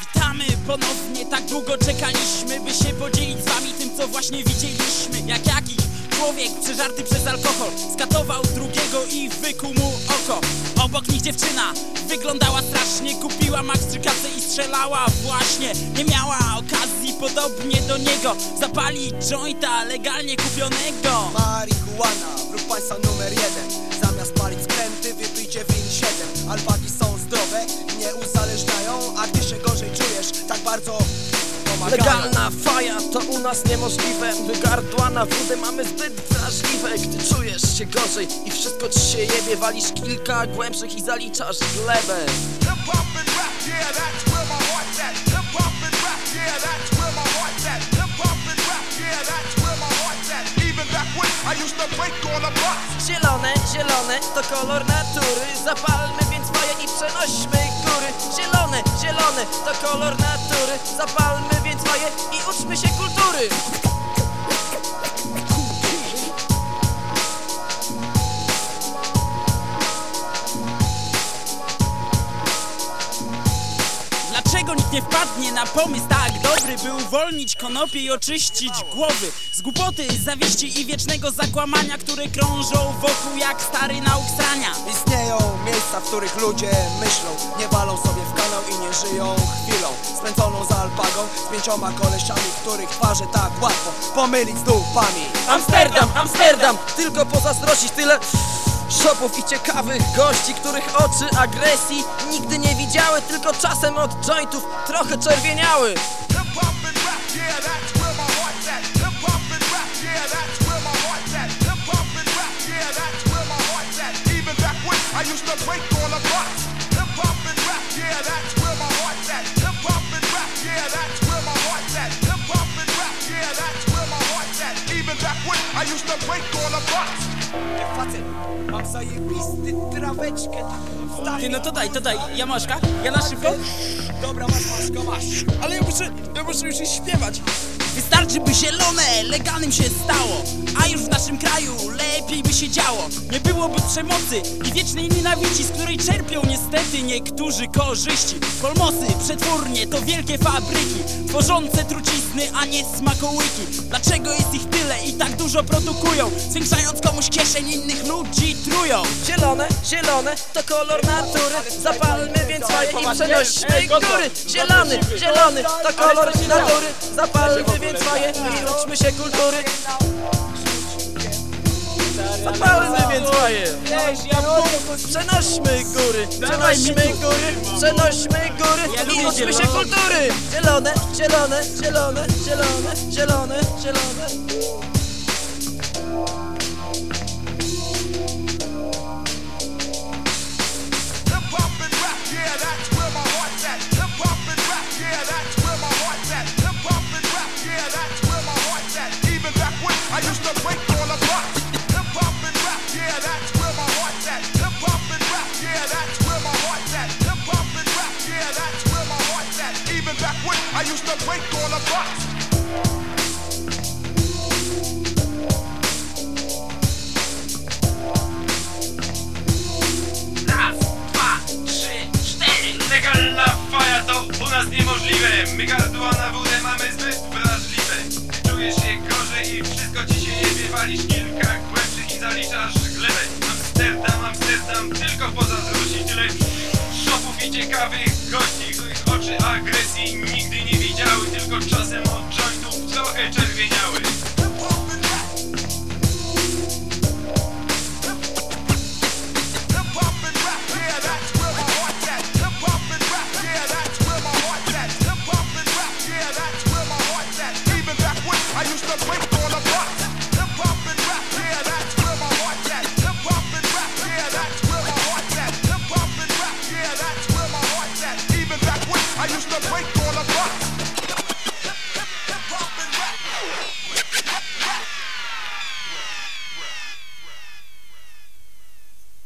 Witamy ponownie, tak długo czekaliśmy, by się podzielić z wami tym, co właśnie widzieliśmy. Jak jakiś człowiek przeżarty przez alkohol skatował drugiego i wykuł mu oko. Obok nich dziewczyna wyglądała strasznie, kupiła Max i strzelała właśnie. Nie miała okazji podobnie do niego zapalić jointa legalnie kupionego. Marihuana, wróg państwa numer jeden, zamiast palić skręty, Alpaki są zdrowe, nie uzależniają A gdy się gorzej czujesz, tak bardzo pomagają Legalna faja to u nas niemożliwe. Wygardła na wódę mamy zbyt wrażliwe Gdy czujesz się gorzej i wszystko ci się jebie Walisz kilka głębszych i zaliczasz glebę Hip hop and rap, yeah, that's where my heart's at. To kolor natury. Zapalmy więc faję i przenośmy góry. Zielone, zielone to kolor natury. Zapalmy więc faję i uczmy się kultury nikt nie wpadnie na pomysł. Tak dobry By uwolnić konopie i oczyścić głowy Z głupoty, zawieści i wiecznego zakłamania Które krążą wokół jak stary nauk strania. Istnieją miejsca, w których ludzie myślą Nie walą sobie w kanał i nie żyją chwilą. Spędzoną za alpagą z pięcioma kolesiami Których twarze tak łatwo pomylić z dupami. Amsterdam, Amsterdam! Tylko pozazdrościć tyle Shopów i ciekawych gości, których oczy agresji nigdy nie widziały, tylko czasem od jointów trochę czerwieniały. I used to break. Facet, mam zajebisty traweczkę taką Ty, no to daj, to daj, Jamaszka, ja na szybko? Dobra, masz, masz, masz. Ale ja muszę, ja muszę już iść śpiewać Wystarczy by zielone legalnym się stało. A już w naszym kraju lepiej by się działo. Nie byłoby przemocy i wiecznej nienawidzi Z której czerpią niestety niektórzy korzyści. Kolmosy, przetwórnie to wielkie fabryki Tworzące trucizny, a nie smakołyki. Dlaczego jest ich tyle i tak dużo produkują Zwiększając komuś kieszeń innych ludzi trują? Zielone, zielone to kolor natury, zapalmy więc i przenośmy góry. Zielony, zielony to kolor natury, zapalmy więc faję i uczmy się kultury. Zapalmy więc faję. Przenośmy góry, przenośmy góry, przenośmy góry i uczmy się kultury. Zielone, zielone, zielone, zielone, zielone, zielone. Used to break on the dwa, trzy, cztery. Faja to u nas niemożliwe. My gardła na wódę mamy zbyt wrażliwe. Czujesz się gorzej i wszystko ci się jebie Walisz. Kilka głębszych i zaliczasz glebę. Amsterdam, Amsterdam, tylko pozazdrości Tyle szopów i ciekawych gości Których oczy agresji nigdy nie on the rocks